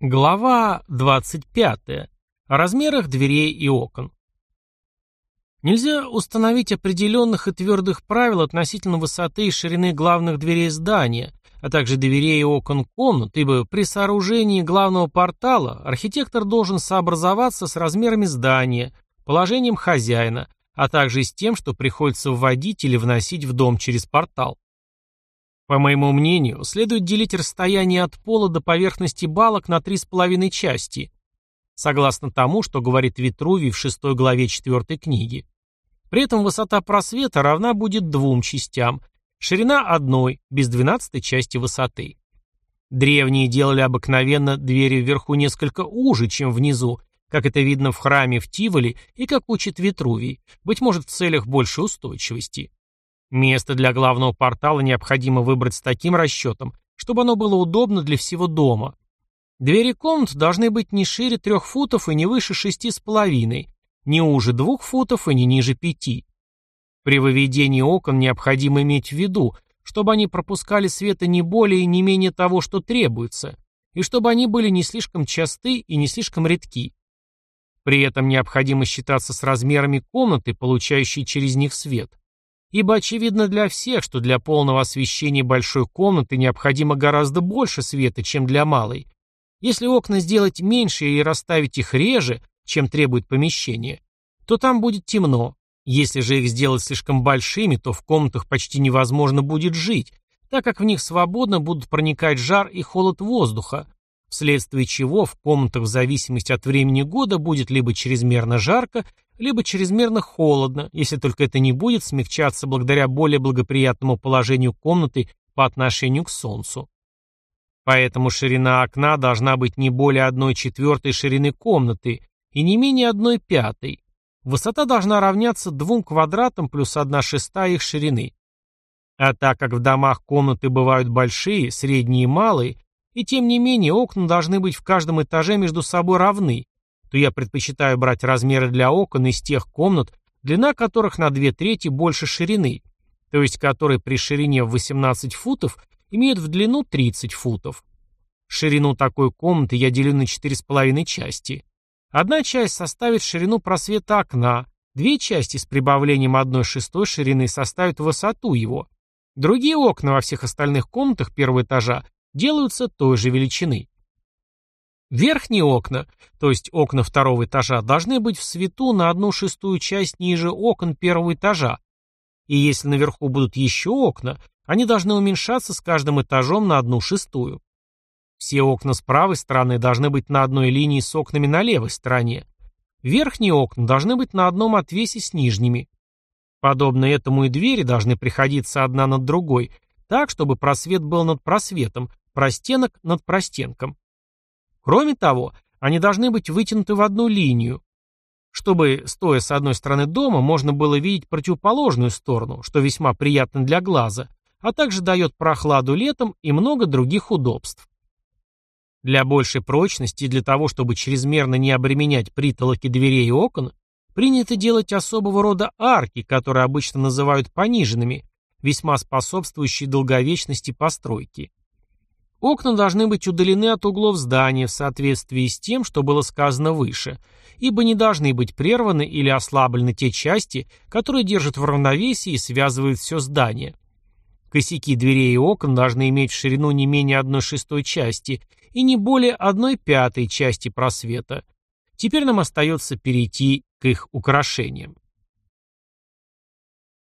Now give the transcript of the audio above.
Глава 25. О размерах дверей и окон. Нельзя установить определенных и твердых правил относительно высоты и ширины главных дверей здания, а также дверей и окон комнат, ибо при сооружении главного портала архитектор должен сообразоваться с размерами здания, положением хозяина, а также с тем, что приходится вводить или вносить в дом через портал. По моему мнению, следует делить расстояние от пола до поверхности балок на три с половиной части, согласно тому, что говорит Витрувий в шестой главе четвертой книги. При этом высота просвета равна будет двум частям, ширина одной, без двенадцатой части высоты. Древние делали обыкновенно двери вверху несколько уже, чем внизу, как это видно в храме в Тиволе и как учит Витрувий, быть может в целях большей устойчивости. Место для главного портала необходимо выбрать с таким расчетом, чтобы оно было удобно для всего дома. Двери комнат должны быть не шире трех футов и не выше шести с половиной, не уже двух футов и не ниже пяти. При выведении окон необходимо иметь в виду, чтобы они пропускали света не более и не менее того, что требуется, и чтобы они были не слишком часты и не слишком редки. При этом необходимо считаться с размерами комнаты, получающей через них свет, Ибо очевидно для всех, что для полного освещения большой комнаты необходимо гораздо больше света, чем для малой. Если окна сделать меньше или расставить их реже, чем требует помещение, то там будет темно. Если же их сделать слишком большими, то в комнатах почти невозможно будет жить, так как в них свободно будут проникать жар и холод воздуха, вследствие чего в комнатах в зависимости от времени года будет либо чрезмерно жарко, либо чрезмерно холодно, если только это не будет смягчаться благодаря более благоприятному положению комнаты по отношению к Солнцу. Поэтому ширина окна должна быть не более 1 четвертой ширины комнаты и не менее 1 пятой. Высота должна равняться двум квадратам плюс 1 шестая их ширины. А так как в домах комнаты бывают большие, средние и малые, и тем не менее окна должны быть в каждом этаже между собой равны, то я предпочитаю брать размеры для окон из тех комнат, длина которых на две трети больше ширины, то есть которые при ширине в 18 футов имеют в длину 30 футов. Ширину такой комнаты я делю на 4,5 части. Одна часть составит ширину просвета окна, две части с прибавлением 1 шестой ширины составят высоту его. Другие окна во всех остальных комнатах первого этажа делаются той же величины. Верхние окна, то есть окна второго этажа, должны быть в свету на одну шестую часть ниже окон первого этажа. И если наверху будут еще окна, они должны уменьшаться с каждым этажом на одну шестую. Все окна с правой стороны должны быть на одной линии с окнами на левой стороне. Верхние окна должны быть на одном отвесе с нижними. Подобно этому и двери должны приходиться одна над другой, так, чтобы просвет был над просветом, простенок над простенком. Кроме того, они должны быть вытянуты в одну линию, чтобы, стоя с одной стороны дома, можно было видеть противоположную сторону, что весьма приятно для глаза, а также дает прохладу летом и много других удобств. Для большей прочности и для того, чтобы чрезмерно не обременять притолоки дверей и окон, принято делать особого рода арки, которые обычно называют пониженными, весьма способствующие долговечности постройки. Окна должны быть удалены от углов здания в соответствии с тем, что было сказано выше, ибо не должны быть прерваны или ослаблены те части, которые держат в равновесии и связывают все здание. Косяки дверей и окон должны иметь в ширину не менее одной шестой части и не более одной пятой части просвета. Теперь нам остается перейти к их украшениям.